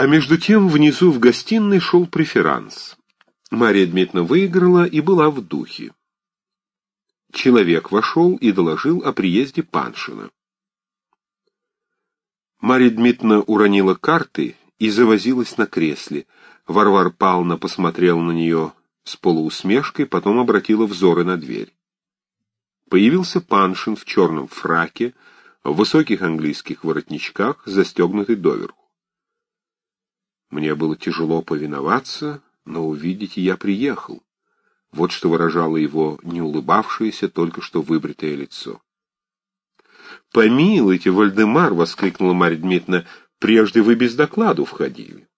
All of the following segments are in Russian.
А между тем внизу в гостиной шел преферанс. Мария Дмитриевна выиграла и была в духе. Человек вошел и доложил о приезде Паншина. Марья Дмитриевна уронила карты и завозилась на кресле. Варвар Павловна посмотрела на нее с полуусмешкой, потом обратила взоры на дверь. Появился Паншин в черном фраке, в высоких английских воротничках, застегнутый доверху. Мне было тяжело повиноваться, но увидите, я приехал. Вот что выражало его не улыбавшееся, только что выбритое лицо. «Помилуйте, Вальдемар!» — воскликнула Марья Дмитриевна. «Прежде вы без докладу входили».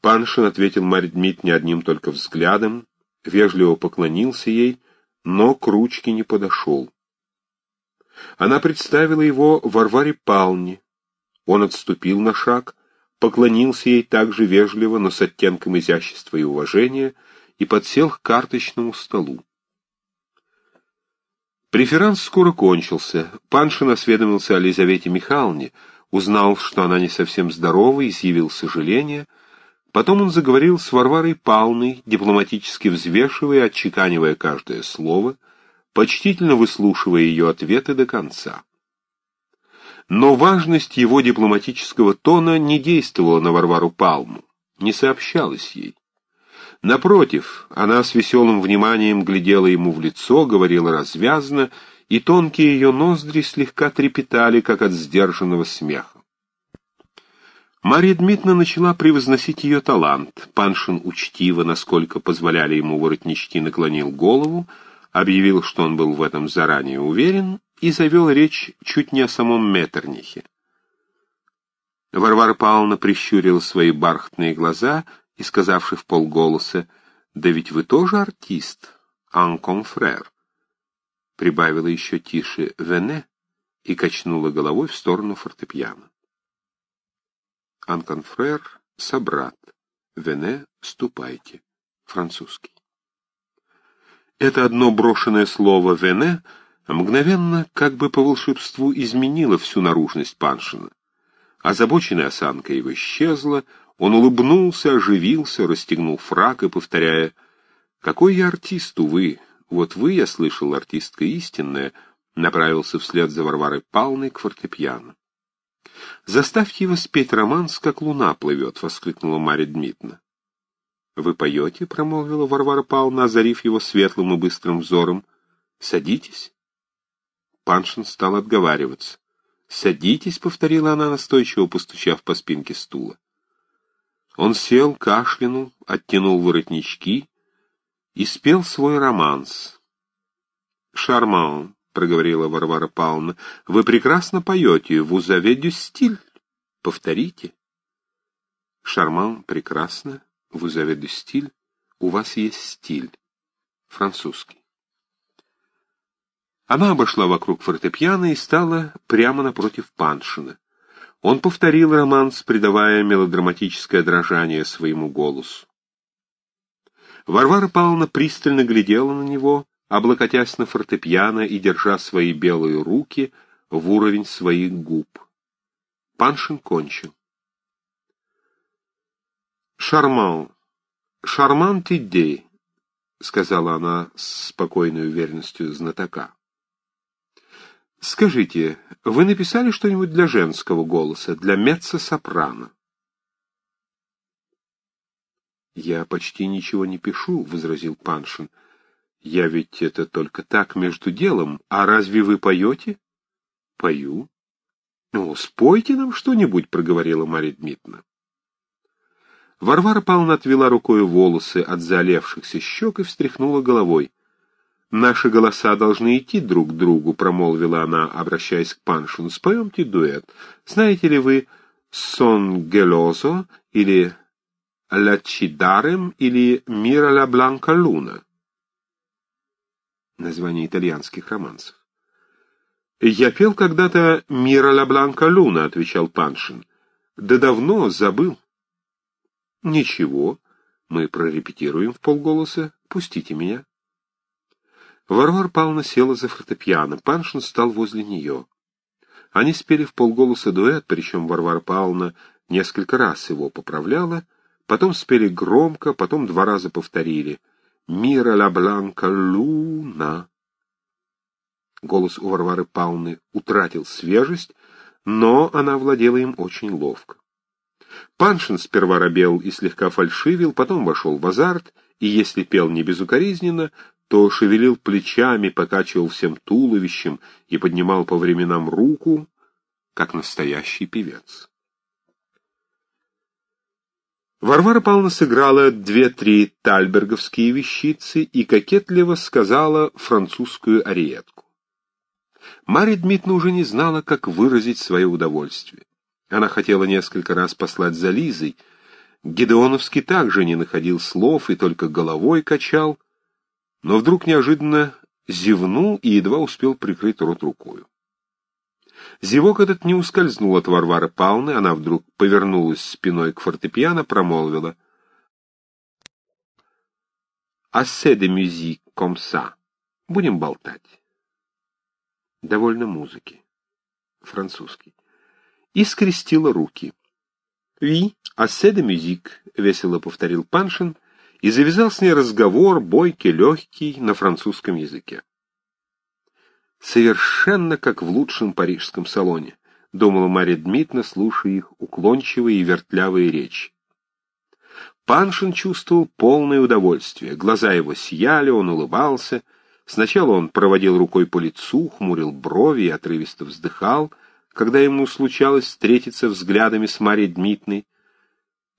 Паншин ответил Марье Дмитриевне одним только взглядом, вежливо поклонился ей, но к ручке не подошел. Она представила его Варваре Палне. Он отступил на шаг, поклонился ей также вежливо, но с оттенком изящества и уважения, и подсел к карточному столу. Преферанс скоро кончился. Паншин осведомился о Лизавете Михайловне, узнал, что она не совсем здорова, изъявил сожаление. Потом он заговорил с Варварой Павловной, дипломатически взвешивая и отчеканивая каждое слово, почтительно выслушивая ее ответы до конца. Но важность его дипломатического тона не действовала на Варвару Палму, не сообщалась ей. Напротив, она с веселым вниманием глядела ему в лицо, говорила развязно, и тонкие ее ноздри слегка трепетали, как от сдержанного смеха. Марья Дмитриевна начала превозносить ее талант. Паншин учтиво, насколько позволяли ему воротнички, наклонил голову, объявил, что он был в этом заранее уверен, и завел речь чуть не о самом Меттернихе. Варвара Павловна прищурила свои бархатные глаза и, сказавши в полголоса, «Да ведь вы тоже артист, ан конфрер», прибавила еще тише «вене» и качнула головой в сторону фортепиано. Ан конфрер — собрат, «вене» — ступайте, французский. Это одно брошенное слово «вене» мгновенно, как бы по волшебству, изменила всю наружность Паншина. Озабоченная осанка его исчезла, он улыбнулся, оживился, расстегнул фрак и, повторяя, «Какой я артист, увы! Вот вы, я слышал, артистка истинная», направился вслед за Варварой Павловной к фортепиано. «Заставьте его спеть романс, как луна плывет», — воскликнула Марья Дмитриевна. «Вы поете?» — промолвила Варвара Павловна, озарив его светлым и быстрым взором. «Садитесь». Паншин стал отговариваться. «Садитесь», — повторила она, настойчиво постучав по спинке стула. Он сел, кашлянул, оттянул воротнички и спел свой романс. «Шарман», — проговорила Варвара Павловна, — «вы прекрасно поете, vous avez стиль. Повторите». «Шарман, прекрасно, vous avez стиль, у вас есть стиль. Французский». Она обошла вокруг фортепиано и стала прямо напротив Паншина. Он повторил романс, придавая мелодраматическое дрожание своему голосу. Варвара Павловна пристально глядела на него, облокотясь на фортепиано и держа свои белые руки в уровень своих губ. Паншин кончил. «Шарман, шарман ты сказала она с спокойной уверенностью знатока. Скажите, вы написали что-нибудь для женского голоса, для меццо-сопрано? Я почти ничего не пишу, — возразил Паншин. Я ведь это только так между делом. А разве вы поете? Пою. Ну, спойте нам что-нибудь, — проговорила Марья Дмитриевна. Варвара Павловна отвела рукой волосы от заолевшихся щек и встряхнула головой. «Наши голоса должны идти друг к другу», — промолвила она, обращаясь к Паншину. «Споемте дуэт. Знаете ли вы «Сон гелозо» или «Лачидарем» или «Мира ла бланка луна»?» Название итальянских романсов. «Я пел когда-то «Мира ла бланка луна», — отвечал Паншин. «Да давно забыл». «Ничего, мы прорепетируем в полголоса. Пустите меня». Варвара Павловна села за фортепиано, Паншин стал возле нее. Они спели в полголоса дуэт, причем Варвара Павловна несколько раз его поправляла, потом спели громко, потом два раза повторили «Мира ла бланка луна». Голос у Варвары Павловны утратил свежесть, но она владела им очень ловко. Паншин сперва робел и слегка фальшивил, потом вошел в азарт, и если пел не безукоризненно, то шевелил плечами, покачивал всем туловищем и поднимал по временам руку, как настоящий певец. Варвара Павловна сыграла две-три тальберговские вещицы и кокетливо сказала французскую ариетку. Марья Дмитриевна уже не знала, как выразить свое удовольствие. Она хотела несколько раз послать за Лизой. Гедеоновский также не находил слов и только головой качал, но вдруг неожиданно зевнул и едва успел прикрыть рот рукою. Зевок этот не ускользнул от Варвары Павловны, она вдруг повернулась спиной к фортепиано, промолвила. «Assez de musique comme ça. Будем болтать». «Довольно музыки». Французский и скрестила руки. «Ви, assez de musique», — весело повторил Паншин, и завязал с ней разговор, бойкий, легкий, на французском языке. «Совершенно как в лучшем парижском салоне», — думала Марья Дмитриевна, слушая их уклончивые и вертлявые речи. Паншин чувствовал полное удовольствие. Глаза его сияли, он улыбался. Сначала он проводил рукой по лицу, хмурил брови и отрывисто вздыхал — когда ему случалось встретиться взглядами с Марьей Дмитриевной,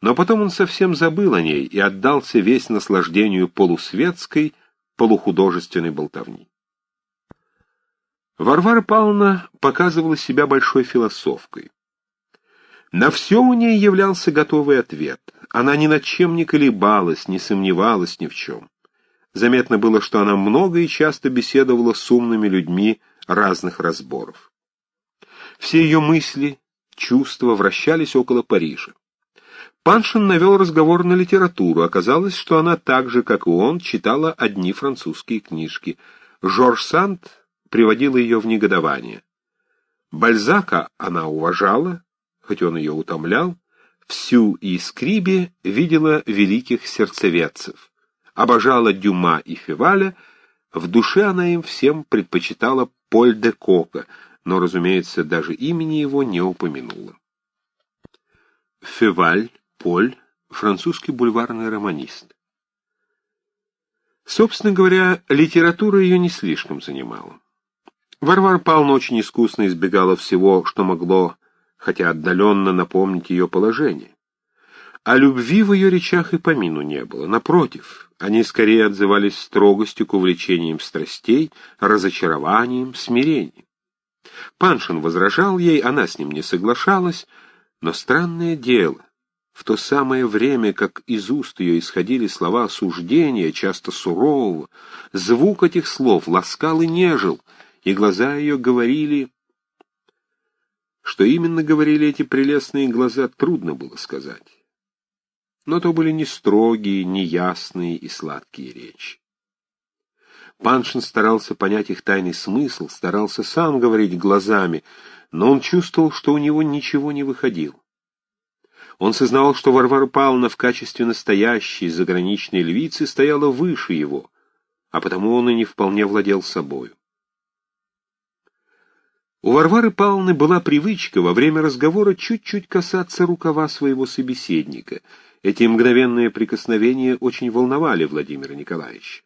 но потом он совсем забыл о ней и отдался весь наслаждению полусветской, полухудожественной болтовни. Варвара Павловна показывала себя большой философкой. На все у ней являлся готовый ответ. Она ни над чем не колебалась, не сомневалась ни в чем. Заметно было, что она много и часто беседовала с умными людьми разных разборов. Все ее мысли, чувства вращались около Парижа. Паншин навел разговор на литературу. Оказалось, что она так же, как и он, читала одни французские книжки. Жорж Санд приводил ее в негодование. Бальзака она уважала, хоть он ее утомлял. Всю и Скриби видела великих сердцеведцев. Обожала Дюма и Феваля, в душе она им всем предпочитала Поль де Кока — но, разумеется, даже имени его не упомянула. Феваль, Поль, французский бульварный романист. Собственно говоря, литература ее не слишком занимала. Варвара Павловна очень искусно избегала всего, что могло, хотя отдаленно, напомнить ее положение. А любви в ее речах и помину не было. Напротив, они скорее отзывались строгостью к увлечениям страстей, разочарованием, смирением. Паншин возражал ей, она с ним не соглашалась, но странное дело, в то самое время, как из уст ее исходили слова осуждения, часто сурового, звук этих слов ласкал и нежил, и глаза ее говорили... Что именно говорили эти прелестные глаза, трудно было сказать. Но то были не строгие, не ясные и сладкие речи. Паншин старался понять их тайный смысл, старался сам говорить глазами, но он чувствовал, что у него ничего не выходило. Он сознавал, что Варвара Павловна в качестве настоящей заграничной львицы стояла выше его, а потому он и не вполне владел собою. У Варвары Павловны была привычка во время разговора чуть-чуть касаться рукава своего собеседника. Эти мгновенные прикосновения очень волновали Владимира Николаевича.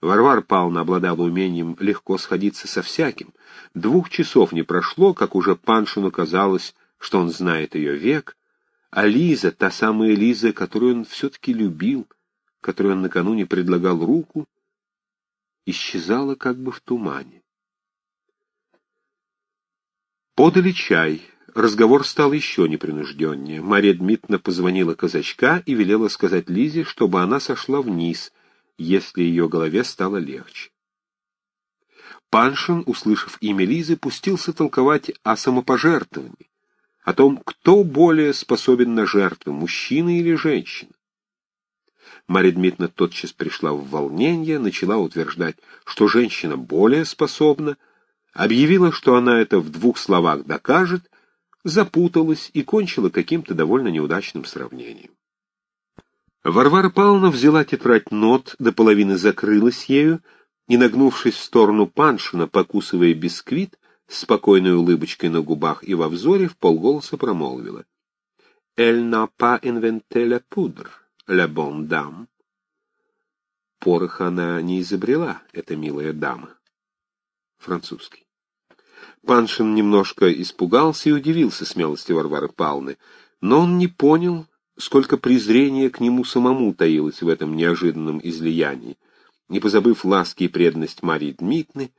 Варвар Павловна обладала умением легко сходиться со всяким. Двух часов не прошло, как уже Паншину казалось, что он знает ее век, а Лиза, та самая Лиза, которую он все-таки любил, которой он накануне предлагал руку, исчезала как бы в тумане. Подали чай. Разговор стал еще непринужденнее. Мария Дмитриевна позвонила казачка и велела сказать Лизе, чтобы она сошла вниз — если ее голове стало легче. Паншин, услышав имя Лизы, пустился толковать о самопожертвовании, о том, кто более способен на жертву, мужчина или женщина. Марья Дмитриевна тотчас пришла в волнение, начала утверждать, что женщина более способна, объявила, что она это в двух словах докажет, запуталась и кончила каким-то довольно неудачным сравнением. Варвара Павловна взяла тетрадь нот, до половины закрылась ею, и, нагнувшись в сторону Паншина, покусывая бисквит, с спокойной улыбочкой на губах и во взоре, в полголоса промолвила. «Elle n'a pas inventé la poudre, la bonne dame». Порох она не изобрела, эта милая дама. Французский. Паншин немножко испугался и удивился смелости Варвары Павловны, но он не понял, сколько презрения к нему самому таилось в этом неожиданном излиянии. Не позабыв ласки и преданность Марии Дмитриевны,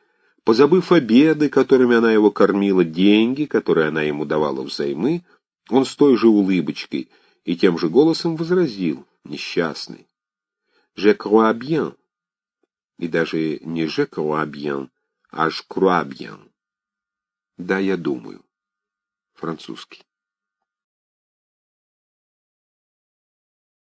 позабыв обеды, которыми она его кормила, деньги, которые она ему давала взаймы, он с той же улыбочкой и тем же голосом возразил, несчастный. «Je crois bien». И даже не «je crois bien», а «je crois bien». Да, я думаю. Французский.